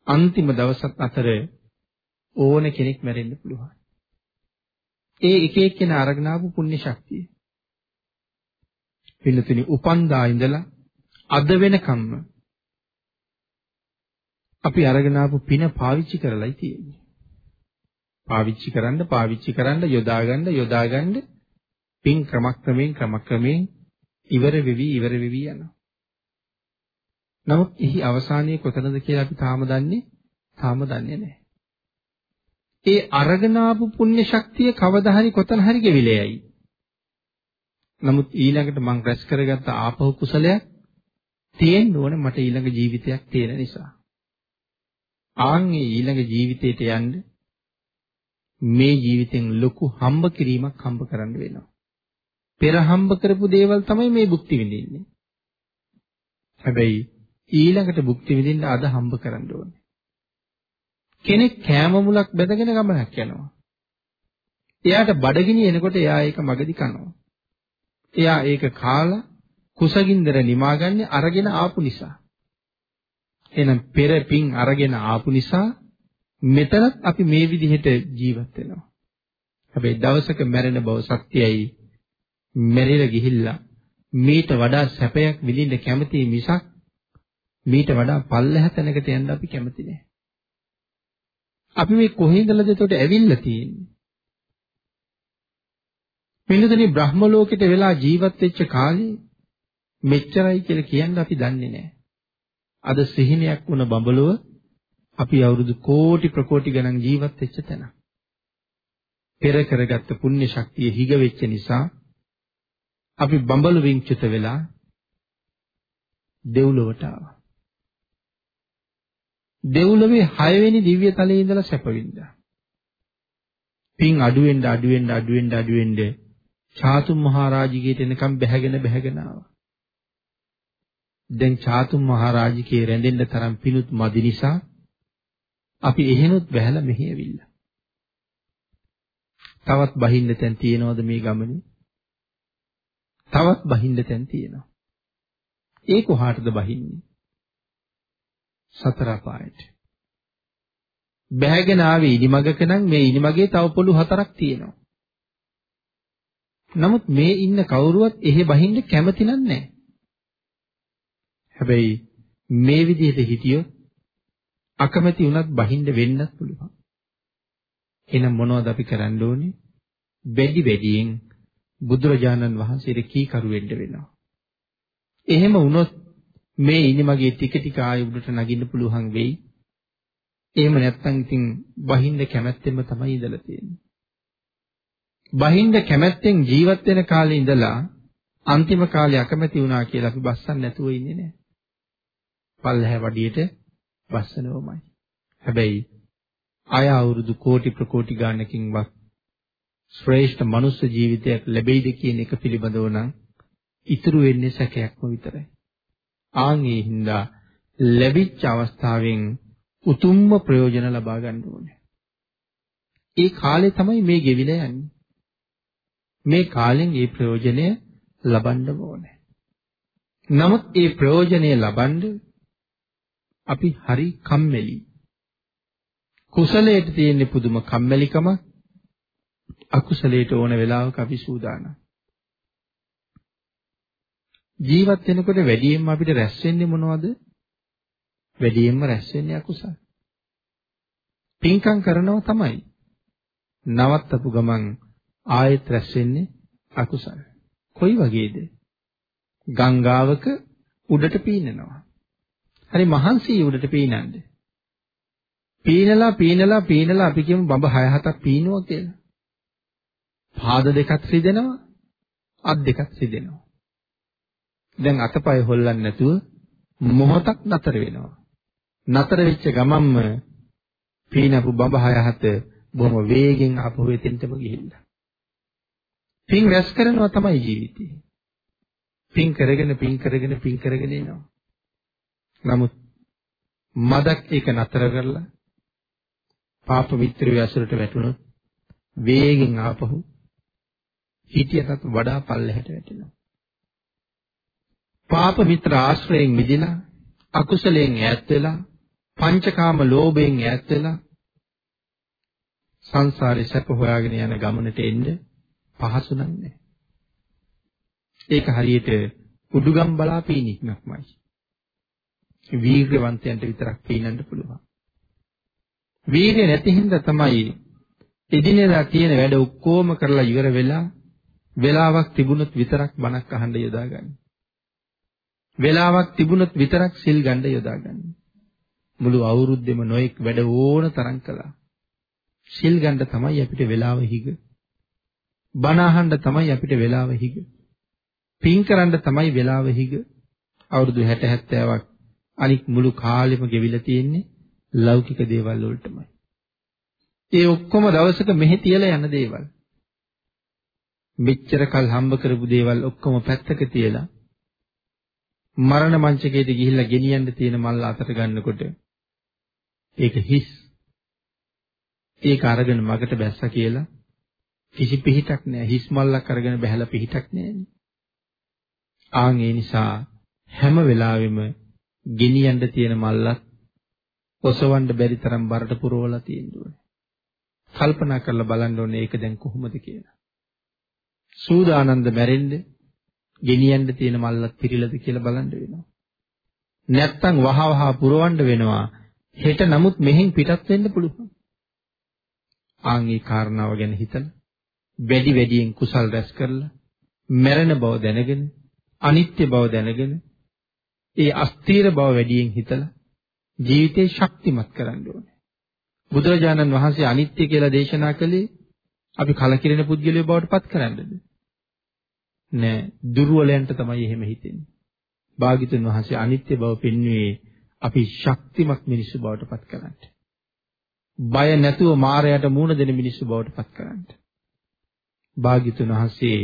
අන්තිම දවසත් අතර ඕන කෙනෙක් මැරෙන්න පුළුවන්. ඒ එක එක්කෙනා අරගෙන ආපු පුණ්‍ය ශක්තිය. පිළිතුරු උපන්දා ඉඳලා අද වෙනකම්ම අපි අරගෙන ආපු පින පාවිච්චි කරලායි තියෙන්නේ. පාවිච්චි කරන්න පාවිච්චි කරන්න යොදා ගන්න යොදා ගන්න පින් ක්‍රමක්‍රමයෙන් ක්‍රමක්‍රමයෙන් ඉවර වෙවි ඉවර වෙවි යනවා. නමුත් එහි අවසානයේ කොතනද කියලා අපි තාම දන්නේ තාම දන්නේ නැහැ. ඒ අරගෙන ආපු පුණ්‍ය ශක්තිය කවදා හරි කොතන හරි ගෙවිලෙයි. නමුත් ඊළඟට මං රැස් කරගත්ත ආපහු කුසලයක් තියෙන්න ඕනේ මට ඊළඟ ජීවිතයක් තියෙන නිසා. ආන්ගේ ඊළඟ ජීවිතයට යන්න මේ ජීවිතෙන් ලොකු හම්බ කිරීමක් හම්බ කරන්න වෙනවා. පෙර හම්බ කරපු දේවල් තමයි මේ භුක්ති විඳින්නේ. හැබැයි ඊළඟට භුක්ති විඳින්න අද හම්බ කරන්න ඕනේ. කෙනෙක් කෑම මුලක් බැඳගෙන ගමනක් යනවා. එයාට බඩගිනි එනකොට එයා ඒක මගදි කනවා. එයා ඒක කාලා කුසගින්දර නිමාගන්නේ අරගෙන ආපු නිසා. එහෙනම් පෙර පින් අරගෙන ආපු නිසා මෙතනත් අපි මේ විදිහට ජීවත් වෙනවා. හැබැයි දවසක මැරෙන බව සත්‍යයි. මැරිලා ගිහිල්ලා මීට වඩා සැපයක් විඳින්න කැමති මිසක් මීට වඩා පල්ලෙහ තැනකට යන්න අපි කැමති නෑ. අපි මේ කොහේ ඉඳලාද එතකොට ඇවිල්ලා තියෙන්නේ? පිළිදෙනි බ්‍රහ්ම ලෝකෙට වෙලා ජීවත් වෙච්ච කාලේ මෙච්චරයි කියලා කියන්න අපි දන්නේ නැහැ. අද සිහිනයක් වුණ බඹලුව අපි අවුරුදු කෝටි ප්‍රකෝටි ගණන් ජීවත් වෙච්ච තැන. පෙර කරගත්ත පුණ්‍ය ශක්තිය හිග වෙච්ච නිසා අපි බඹලුවින් චුත වෙලා දෙව්ලොවට ආවා. දෙව්ලොවේ 6 වෙනි දිව්‍ය තලයේ ඉඳලා සැප වින්දා. පින් අඩු වෙන්න අඩු වෙන්න අඩු වෙන්න අඩු වෙන්න චාතුම් මහරජිකේට එනකම් බැහැගෙන බැහැගෙන ආවා. දැන් චාතුම් මහරජිකේ රැඳෙන්න තරම් පිණුත් මදි නිසා අපි එහෙනොත් බැහැලා මෙහි ඇවිල්ලා. තවත් බහින්න තැන් තියෙනවද මේ ගමනේ? තවත් බහින්න තැන් තියෙනවා. ඒ කොහාටද බහින්නේ? සතර පායට. බැහැගෙන ආවේ ඉනිමගක නම් මේ ඉනිමගේ තව පොළු හතරක් තියෙනවා. නමුත් මේ ඉන්න කවුරුවත් එහෙ බහින්න කැමති නැහැ. හැබැයි මේ විදිහට හිටියොත් අකමැති වුණත් බහින්න වෙන්නත් පුළුවන්. එහෙනම් මොනවද අපි කරන්න ඕනේ? වැඩි වැඩියෙන් බුදුරජාණන් වහන්සේට කීකරු වෙන්න වෙනවා. එහෙම වුණොත් මේ ඉනිමගේ ටික ටික ආයෙ උඩට නගින්න පුළුවන් වෙයි. එහෙම නැත්නම් ඉතින් බහින්න කැමැත්තෙන්ම තමයි ඉඳලා තියෙන්නේ. බහින්න කැමැත්තෙන් ජීවත් වෙන කාලේ ඉඳලා අන්තිම කාලේ අකමැති වුණා කියලා අපි බස්සන් නැතුව ඉන්නේ නැහැ. පල්ලහැ වඩියට බස්සනවමයි. හැබැයි අය අවුරුදු කෝටි ප්‍රකෝටි ගානකින්වත් ශ්‍රේෂ්ඨ මනුස්ස ජීවිතයක් ලැබෙයිද කියන එක පිළිබඳව නම් ඉතුරු වෙන්නේ සැකයක්ම විතරයි. ආන් ඒ හින්දා ලැබිච්ච අවස්ථාවෙන් උතුම්ම ප්‍රයෝජන ලබා ගන්න ඕනේ. ඒ කාලේ තමයි මේ ගෙවිලා යන්නේ. මේ කාලෙන් ඒ ප්‍රයෝජනය ලබන්න ඕනේ. නමුත් ඒ ප්‍රයෝජනය ලබන්න අපි හරි කම්මැලි. කුසලයට තියෙන පුදුම කම්මැලිකම අකුසලයට ඕන වෙලාවක අපි සූදානම්. ජීවත් වෙනකොට වැඩියෙන්ම අපිට රැස් වෙන්නේ මොනවද? වැඩියෙන්ම රැස් වෙන්නේ අකුසල. පින්කම් කරනවා තමයි. නවත්තපු ගමන් ආයෙත් රැස් වෙන්නේ අකුසල. කොයි වගේද? ගංගාවක උඩට පීනනවා. හරි මහන්සි උඩට පීනන්නේ. පීනලා පීනලා පීනලා අපි කියමු බඹ 6 7ක් පීනුවා කියලා. පාද දෙකක් රිදෙනවා, අත් දෙකක් රිදෙනවා. දැන් අතපය හොල්ලන්නේ නැතුව මොහොතක් නතර වෙනවා. නතර වෙච්ච ගමන්ම පීනපු බඹ 6 7 බොහොම වේගෙන් ආපහු එතෙන්ටම ගිහිල්ලා. පින් රැස් කරනවා තමයි ජීවිතේ. පින් කරගෙන පින් කරගෙන පින් කරගෙන එනවා. නමුත් මදක් ඒක නතර කරලා පාප මිත්‍රයෝ ඇසුරට වැටුණොත් වේගෙන් ආපහු හිටියටත් වඩා පල්ලෙහාට වැටෙනවා. පාප මිත්‍ර ආශ්‍රයෙන් මිදිලා අකුසලයෙන් ඈත් වෙලා පංචකාම ලෝභයෙන් ඈත් වෙලා සංසාරේ සැප හොයාගෙන යන ගමනට එන්න පහසු නැහැ. ඒක හරියට උඩුගම් බලා පීනික්මක්මයි. වීර්යවන්තයන්ට විතරක් පීනන්න පුළුවන්. වීර්ය නැති හින්දා තමයි එදිනෙදා තියෙන වැඩ ඔක්කොම කරලා ඉවර වෙලා වෙලාවක් තිබුණොත් විතරක් බණක් අහන්න යොදාගන්නේ. වෙලාවක් තිබුණොත් විතරක් සිල් ගන්න යොදාගන්නේ. මුළු අවුරුද්දෙම නොඑක් වැඩ ඕන තරම් කළා. සිල් ගන්න තමයි අපිට වෙලාව හිග. බණ අහන්න තමයි අපිට වෙලාව හිග. පින් කරන්න තමයි වෙලාව හිග. අවුරුදු 60 70ක් අනික් මුළු කාලෙම ගෙවිලා තියෙන්නේ ලෞකික දේවල් වලටමයි. ඒ ඔක්කොම දවසක මෙහි තියලා යන දේවල්. මෙච්චර කල් හම්බ කරපු දේවල් ඔක්කොම පැත්තක තියලා මරණ මංචකයට ගිහිල්ලා ගෙනියන්න තියෙන මල්ල අතට ගන්නකොට ඒක හිස් ඒක අරගෙන මගට බැස්සා කියලා කිසි පිහිටක් නැහැ. හිස් මල්ලක් අරගෙන බහැලා පිහිටක් නැහැ. ආන් ඒ නිසා හැම වෙලාවෙම ගෙනියන්න තියෙන මල්ලත් ඔසවන්න බැරි තරම් බරට පුරවලා තියෙනවා. කල්පනා කරලා බලන්න ඕනේ ඒක දැන් කොහොමද කියලා. සූදානන්ද මැරෙන්න ගෙනියන්න තියෙන මල්ලත් පිළිලද කියලා බලන්න වෙනවා. නැත්තම් වහ වහ පුරවන්න වෙනවා. හෙට නමුත් මෙහෙන් පිටත් වෙන්න පුළුවන්. ආන් ඒ කාරණාව ගැන හිතලා වැඩි වැඩියෙන් කුසල් රැස් කරලා මැරෙන බව දැනගෙන අනිත්‍ය බව දැනගෙන ඒ අස්තීර බව වැඩියෙන් හිතලා ජීවිතේ ශක්තිමත් කරන්න ඕනේ. බුදුරජාණන් වහන්සේ අනිත්‍ය කියලා දේශනා කළේ අපි කලකිරෙන පුද්ගලයෝ බවට පත් කරන්නද? නෑ දුර්වලයන්ට තමයි එහෙම හිතෙන්නේ. භාග්‍යතුන් වහන්සේ අනිත්‍ය බව පෙන්වුවේ අපි ශක්තිමත් මිනිස්සු බවට පත් කරන්නට. බය නැතුව මායයට මූණ දෙන මිනිස්සු බවට පත් කරන්න. භාග්‍යතුන් වහන්සේ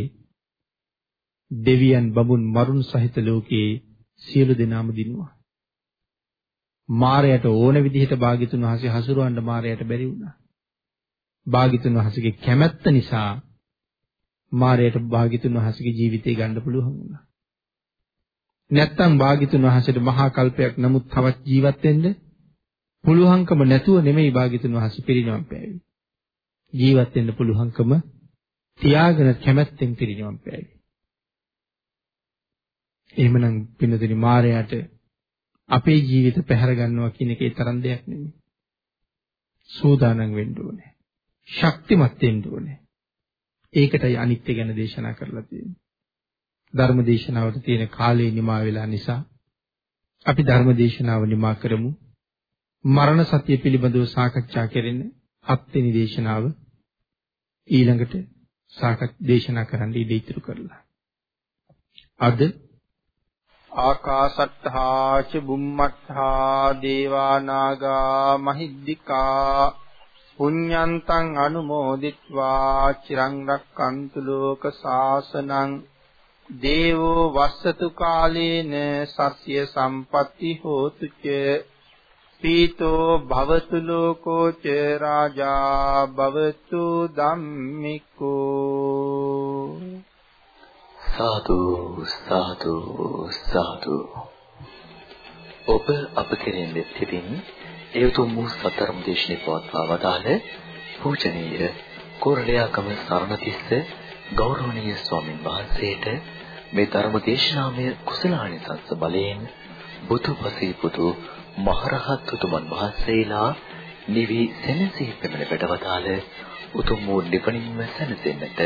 දෙවියන් බඹුන් මරුන් සහිත ලෝකයේ සියලු දෙනාම දිනුවා. මායයට ඕන විදිහට භාග්‍යතුන් වහන්සේ හසුරවන්න මායයට බැරි වුණා. භාග්‍යතුන් වහන්සේගේ කැමැත්ත නිසා මායයට භාග්‍යතුන් වහන්සේගේ ජීවිතය ගන්න පුළුවන් වුණා. නැත්තම් භාග්‍යතුන් වහන්සේට මහා කල්පයක් නමුත් තවත් ජීවත් වෙන්න පුළුවන්කම නැතුව නෙමෙයි භාග්‍යතුන් වහන්සේ පිරිනවම් පෑවේ. ජීවත් වෙන්න පුළුවන්කම තියාගෙන කැමැත්තෙන් පිරිනවම් පෑවේ. එහෙමනම් පින්නදින මායයට අපේ ජීවිත පැහැර ගන්නවා කියන එකේ තරම් දෙයක් නෙමෙයි. සූදානම් වෙන්න ඕනේ. ශක්තිමත් වෙන්න ඕනේ. ඒකටයි අනිත්‍ය ගැන දේශනා කරලා තියෙන්නේ. ධර්ම දේශනාවට තියෙන කාලය නිමා වෙලා නිසා අපි ධර්ම දේශනාව නිමා කරමු. මරණ සත්‍ය පිළිබඳව සාකච්ඡා කෙරෙන්නේ හත්වෙනි දේශනාව ඊළඟට සාකච්ඡා දේශනා කරන්න ඉඩ ඉතුරු කරලා. අද ආකාසට්ඨා ච බුම්මට්ඨා දේවා නාග මහිද්దికා පුඤ්ඤන්තං අනුමෝදිත්වා චිරං රක්칸තු ලෝක සාසනං දේවෝ වස්සතු කාලේන සස්්‍ය සම්පatti හෝතු ච පීතෝ භවතු ලෝකෝ ච රාජා භවතු ධම්මිකෝ සාදු සාදු සාදු. ඔබ අප කෙරෙන් දෙත්තින් ඒ උතුම් වූ සතරම් දේශනේ පවත්වා වදාළ පූජනීය කොරළයාකම සරණතිස්ස ගෞරවනීය ස්වාමින් වහන්සේට මේ ධර්ම දේශනාමය කුසලානිසංස බලයෙන් බුදුපසී පුතු මහරහත් උතුමන් වහන්සේලා නිවි සෙනසී පෙමන වැඩවතාල උතුම් වූ නිවනින්ම සැනසෙන්නට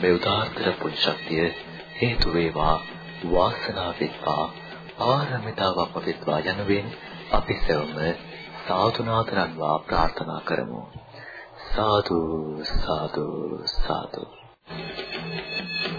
මේ උදාාරතර පුණ්‍ය ශක්තිය හේතු වේවා වාසනාව වෙත්වා ආරමිතාවක් වෙත්වා යනුවෙන් අපි සෙවම සාතුනාතරන්වා ප්‍රාර්ථනා කරමු සාදු සාදු සාදු Thank you.